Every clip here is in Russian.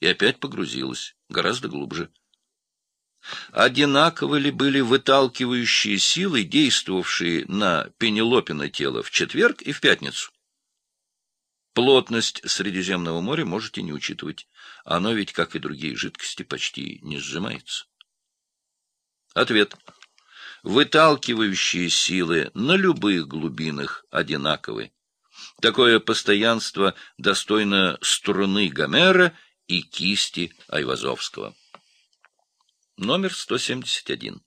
и опять погрузилась, гораздо глубже. Одинаково ли были выталкивающие силы, действовавшие на Пенелопино тело в четверг и в пятницу? Плотность Средиземного моря можете не учитывать. Оно ведь, как и другие жидкости, почти не сжимается. Ответ. Выталкивающие силы на любых глубинах одинаковы. Такое постоянство достойно струны Гомера и кисти Айвазовского. Номер 171.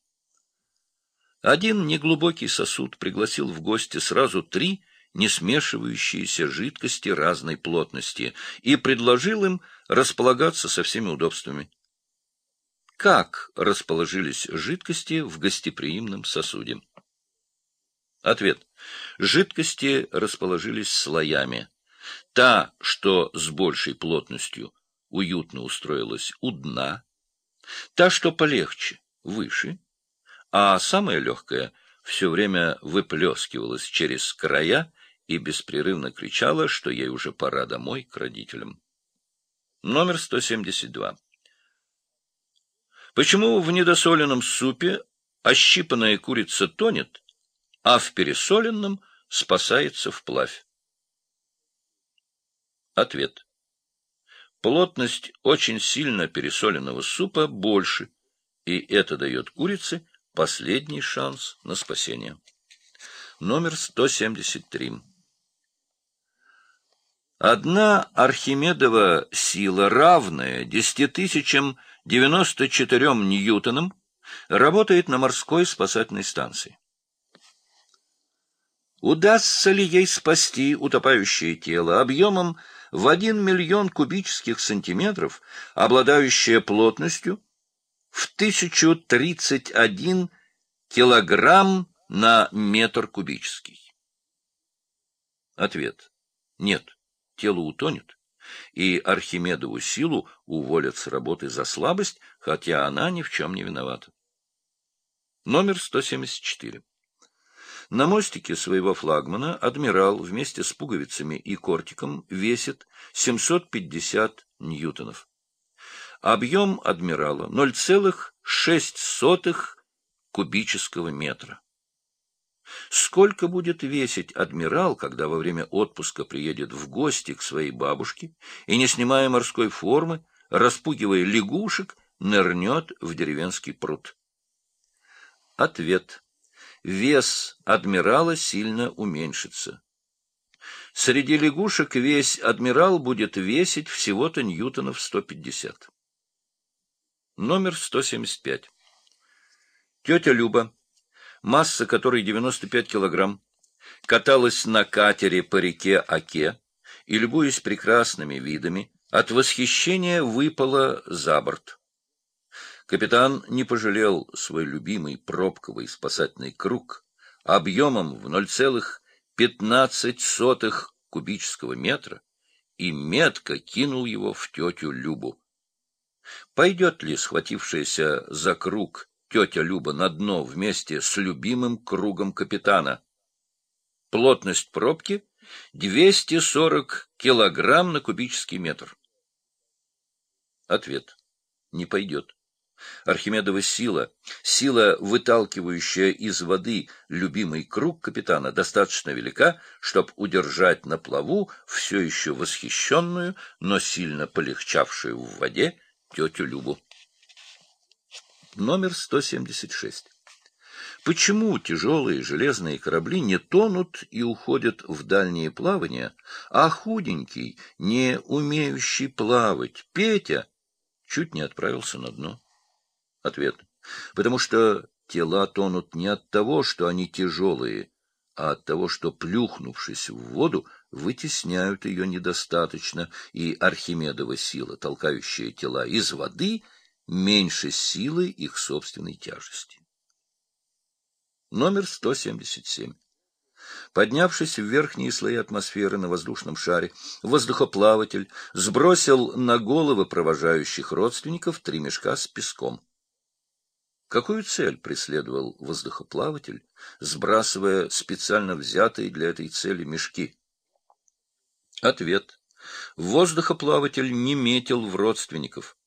Один неглубокий сосуд пригласил в гости сразу три не смешивающиеся жидкости разной плотности, и предложил им располагаться со всеми удобствами. Как расположились жидкости в гостеприимном сосуде? Ответ. Жидкости расположились слоями. Та, что с большей плотностью, уютно устроилась у дна, та, что полегче, выше, а самая легкая все время выплескивалась через края и беспрерывно кричала, что ей уже пора домой к родителям. Номер 172. Почему в недосоленном супе ощипанная курица тонет, а в пересоленном спасается вплавь? Ответ. Плотность очень сильно пересоленного супа больше, и это дает курице последний шанс на спасение. Номер 173. Одна Архимедова сила, равная десяти тысячам девяносто четырем ньютонам, работает на морской спасательной станции. Удастся ли ей спасти утопающее тело объемом в один миллион кубических сантиметров, обладающее плотностью в тысячу тридцать один килограмм на метр кубический? Ответ. Нет тело утонет, и Архимедову силу уволят с работы за слабость, хотя она ни в чем не виновата. Номер 174. На мостике своего флагмана адмирал вместе с пуговицами и кортиком весит 750 ньютонов. Объем адмирала 0,6 кубического метра. Сколько будет весить адмирал, когда во время отпуска приедет в гости к своей бабушке и, не снимая морской формы, распугивая лягушек, нырнет в деревенский пруд? Ответ. Вес адмирала сильно уменьшится. Среди лягушек весь адмирал будет весить всего-то ньютонов 150. Номер 175. Тетя Люба масса которой 95 килограмм, каталась на катере по реке Оке и, любуясь прекрасными видами, от восхищения выпала за борт. Капитан не пожалел свой любимый пробковый спасательный круг объемом в 0,15 кубического метра и метко кинул его в тетю Любу. Пойдет ли схватившаяся за круг тетя Люба на дно вместе с любимым кругом капитана. Плотность пробки — 240 килограмм на кубический метр. Ответ. Не пойдет. Архимедова сила, сила, выталкивающая из воды любимый круг капитана, достаточно велика, чтобы удержать на плаву все еще восхищенную, но сильно полегчавшую в воде тетю Любу номер 176. Почему тяжелые железные корабли не тонут и уходят в дальние плавания, а худенький, не умеющий плавать, Петя, чуть не отправился на дно? Ответ. Потому что тела тонут не от того, что они тяжелые, а от того, что, плюхнувшись в воду, вытесняют ее недостаточно, и Архимедова сила, толкающая тела из воды — меньше силы их собственной тяжести. Номер 177. Поднявшись в верхние слои атмосферы на воздушном шаре, воздухоплаватель сбросил на головы провожающих родственников три мешка с песком. Какую цель преследовал воздухоплаватель, сбрасывая специально взятые для этой цели мешки? Ответ. Воздухоплаватель не метил в родственников.